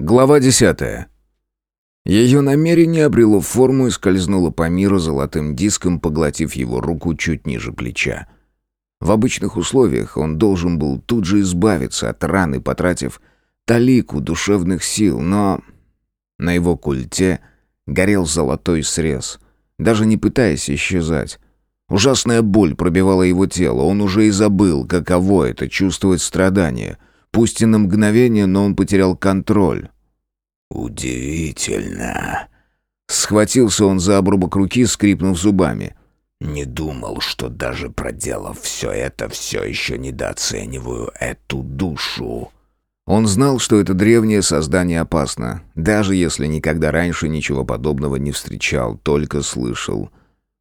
Глава десятая. Ее намерение обрело форму и скользнуло по миру золотым диском, поглотив его руку чуть ниже плеча. В обычных условиях он должен был тут же избавиться от раны, потратив талику душевных сил, но на его культе горел золотой срез, даже не пытаясь исчезать. Ужасная боль пробивала его тело, он уже и забыл, каково это чувствовать страдания — Пусть и на мгновение, но он потерял контроль. «Удивительно!» Схватился он за обрубок руки, скрипнув зубами. «Не думал, что даже проделав все это, все еще недооцениваю эту душу». Он знал, что это древнее создание опасно, даже если никогда раньше ничего подобного не встречал, только слышал.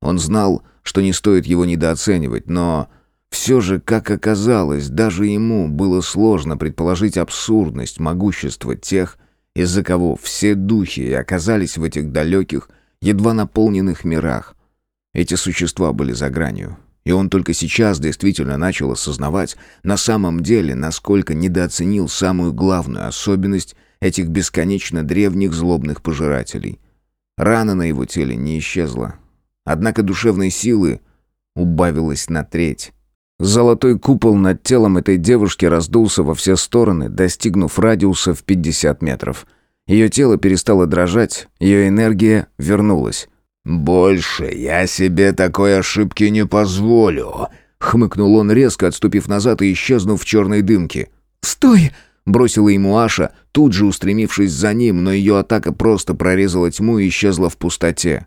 Он знал, что не стоит его недооценивать, но все же, как оказалось, даже ему было сложно предположить абсурдность могущества тех, из-за кого все духи оказались в этих далеких, едва наполненных мирах. Эти существа были за гранью, и он только сейчас действительно начал осознавать на самом деле, насколько недооценил самую главную особенность этих бесконечно древних злобных пожирателей. Рана на его теле не исчезла, однако душевной силы убавилась на треть. Золотой купол над телом этой девушки раздулся во все стороны, достигнув радиуса в 50 метров. Ее тело перестало дрожать, ее энергия вернулась. «Больше я себе такой ошибки не позволю», — хмыкнул он, резко отступив назад и исчезнув в черной дымке. «Стой!» — бросила ему Аша, тут же устремившись за ним, но ее атака просто прорезала тьму и исчезла в пустоте.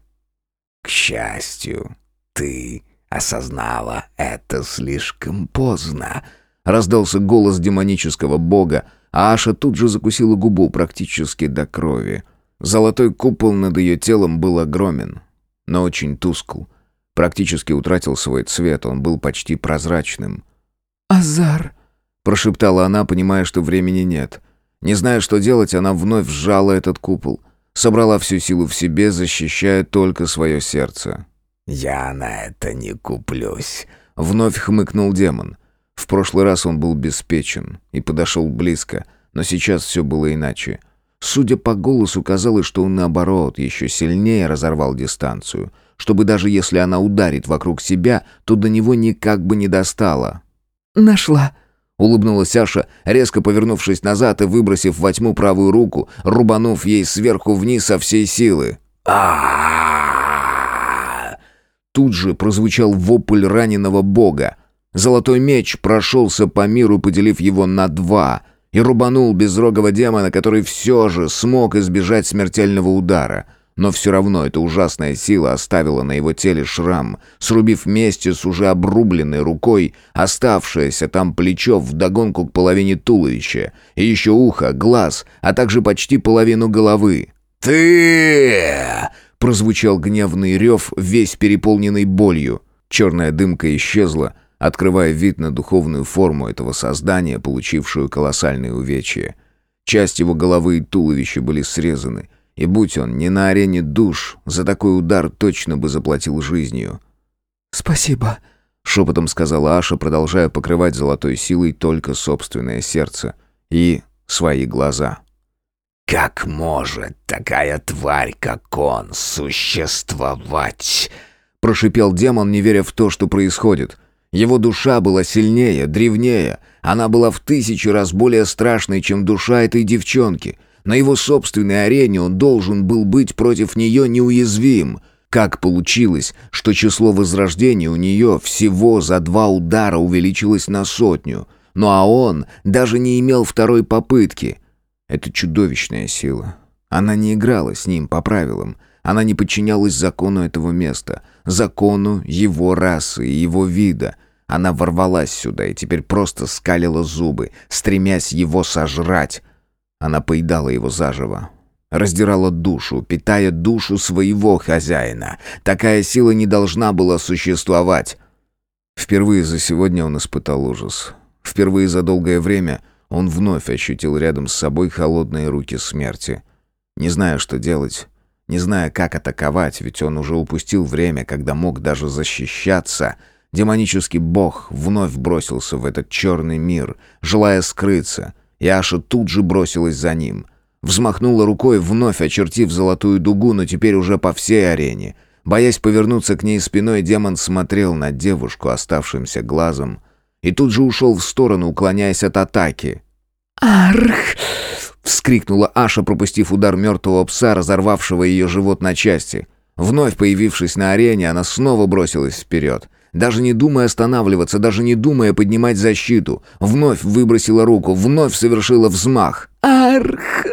«К счастью, ты осознала это слишком поздно. Раздался голос демонического бога, а Аша тут же закусила губу практически до крови. Золотой купол над ее телом был огромен, но очень тускл. Практически утратил свой цвет, он был почти прозрачным. «Азар!» — прошептала она, понимая, что времени нет. Не зная, что делать, она вновь сжала этот купол. Собрала всю силу в себе, защищая только свое сердце. «Я на это не куплюсь», — вновь хмыкнул демон. В прошлый раз он был беспечен и подошел близко, но сейчас все было иначе. Судя по голосу, казалось, что он наоборот еще сильнее разорвал дистанцию, чтобы даже если она ударит вокруг себя, то до него никак бы не достала. «Нашла», — улыбнулась Аша, резко повернувшись назад и выбросив во тьму правую руку, рубанув ей сверху вниз со всей силы. а Тут же прозвучал вопль раненого бога. Золотой меч прошелся по миру, поделив его на два, и рубанул безрогого демона, который все же смог избежать смертельного удара. Но все равно эта ужасная сила оставила на его теле шрам, срубив вместе с уже обрубленной рукой оставшееся там плечо вдогонку к половине туловища, и еще ухо, глаз, а также почти половину головы. «Ты!» Прозвучал гневный рев, весь переполненный болью. Черная дымка исчезла, открывая вид на духовную форму этого создания, получившую колоссальные увечья. Часть его головы и туловища были срезаны, и будь он не на арене душ, за такой удар точно бы заплатил жизнью. «Спасибо», — шепотом сказала Аша, продолжая покрывать золотой силой только собственное сердце и свои глаза. Как может такая тварь, как он, существовать? Прошипел демон, не веря в то, что происходит. Его душа была сильнее, древнее. Она была в тысячи раз более страшной, чем душа этой девчонки. На его собственной арене он должен был быть против нее неуязвим. Как получилось, что число возрождений у нее всего за два удара увеличилось на сотню? Ну а он даже не имел второй попытки. Это чудовищная сила. Она не играла с ним по правилам. Она не подчинялась закону этого места, закону его расы и его вида. Она ворвалась сюда и теперь просто скалила зубы, стремясь его сожрать. Она поедала его заживо. Раздирала душу, питая душу своего хозяина. Такая сила не должна была существовать. Впервые за сегодня он испытал ужас. Впервые за долгое время он вновь ощутил рядом с собой холодные руки смерти. Не зная, что делать, не зная, как атаковать, ведь он уже упустил время, когда мог даже защищаться, демонический бог вновь бросился в этот черный мир, желая скрыться, и Аша тут же бросилась за ним. Взмахнула рукой, вновь очертив золотую дугу, но теперь уже по всей арене. Боясь повернуться к ней спиной, демон смотрел на девушку оставшимся глазом и тут же ушел в сторону, уклоняясь от атаки. «Арх!» — вскрикнула Аша, пропустив удар мертвого пса, разорвавшего ее живот на части. Вновь появившись на арене, она снова бросилась вперед. Даже не думая останавливаться, даже не думая поднимать защиту. Вновь выбросила руку, вновь совершила взмах. «Арх!»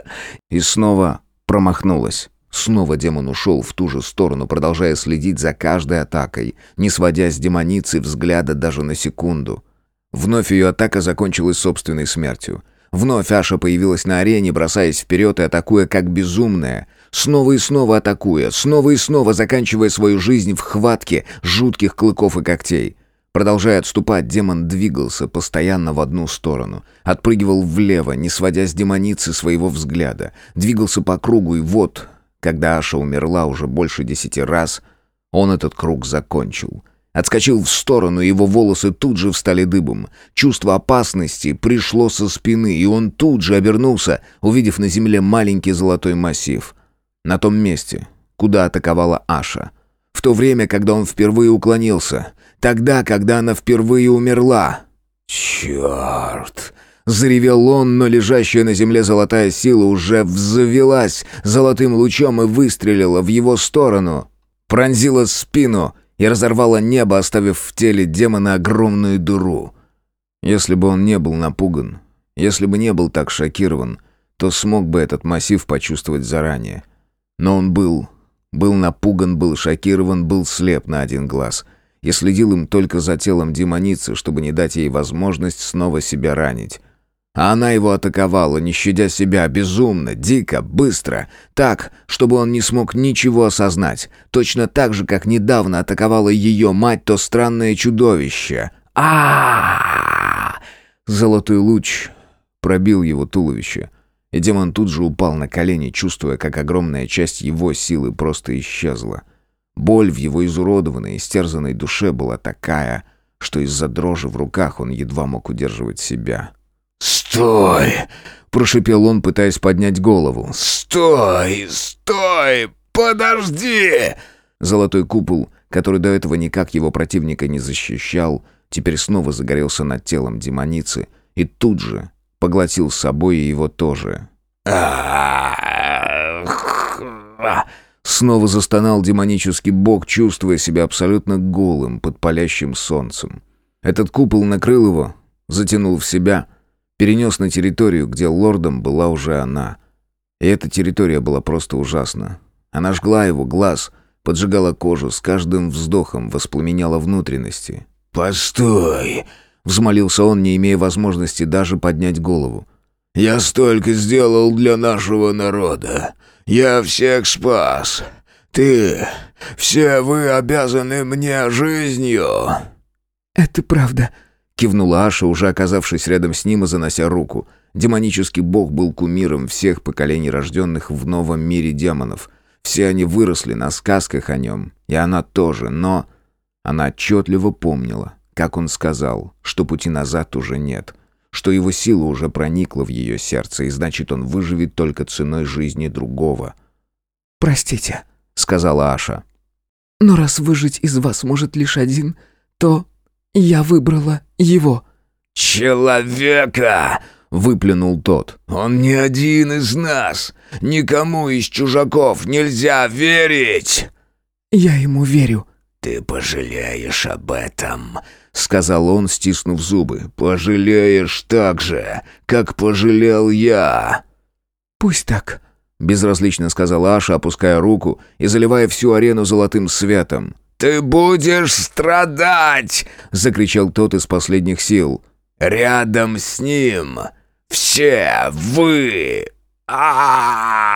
И снова промахнулась. Снова демон ушел в ту же сторону, продолжая следить за каждой атакой, не сводя с демоницы взгляда даже на секунду. Вновь ее атака закончилась собственной смертью. Вновь Аша появилась на арене, бросаясь вперед и атакуя как безумная. Снова и снова атакуя, снова и снова заканчивая свою жизнь в хватке жутких клыков и когтей. Продолжая отступать, демон двигался постоянно в одну сторону. Отпрыгивал влево, не сводя с демоницы своего взгляда. Двигался по кругу, и вот, когда Аша умерла уже больше десяти раз, он этот круг закончил. Отскочил в сторону, его волосы тут же встали дыбом. Чувство опасности пришло со спины, и он тут же обернулся, увидев на земле маленький золотой массив. На том месте, куда атаковала Аша. В то время, когда он впервые уклонился. Тогда, когда она впервые умерла. «Черт!» Заревел он, но лежащая на земле золотая сила уже взвелась золотым лучом и выстрелила в его сторону. Пронзила спину и разорвала небо, оставив в теле демона огромную дыру. Если бы он не был напуган, если бы не был так шокирован, то смог бы этот массив почувствовать заранее. Но он был, был напуган, был шокирован, был слеп на один глаз и следил им только за телом демоницы, чтобы не дать ей возможность снова себя ранить. А она его атаковала, не щадя себя, безумно, дико, быстро, так, чтобы он не смог ничего осознать. Точно так же, как недавно атаковала ее мать то странное чудовище. а Золотой луч пробил его туловище, и демон тут же упал на колени, чувствуя, как огромная часть его силы просто исчезла. Боль в его изуродованной, истерзанной душе была такая, что из-за дрожи в руках он едва мог удерживать себя. «Стой!» — прошипел он, пытаясь поднять голову. «Стой! Стой! Подожди!» Золотой купол, который до этого никак его противника не защищал, теперь снова загорелся над телом демоницы и тут же поглотил с собой его тоже. Снова застонал демонический бог, чувствуя себя абсолютно голым под палящим солнцем. Этот купол накрыл его, затянул в себя — Перенес на территорию, где лордом была уже она. И эта территория была просто ужасна. Она жгла его глаз, поджигала кожу, с каждым вздохом воспламеняла внутренности. «Постой!» — взмолился он, не имея возможности даже поднять голову. «Я столько сделал для нашего народа. Я всех спас. Ты... Все вы обязаны мне жизнью!» «Это правда», Кивнула Аша, уже оказавшись рядом с ним и занося руку. Демонический бог был кумиром всех поколений рожденных в новом мире демонов. Все они выросли на сказках о нем, и она тоже, но... Она отчетливо помнила, как он сказал, что пути назад уже нет, что его сила уже проникла в ее сердце, и значит, он выживет только ценой жизни другого. «Простите», — сказала Аша. «Но раз выжить из вас может лишь один, то я выбрала его». «Человека!» — выплюнул тот. «Он не один из нас. Никому из чужаков нельзя верить!» «Я ему верю». «Ты пожалеешь об этом», — сказал он, стиснув зубы. «Пожалеешь так же, как пожалел я». «Пусть так», — безразлично сказала Аша, опуская руку и заливая всю арену золотым светом. «Ты будешь страдать!» — закричал тот из последних сил. «Рядом с ним все вы!» а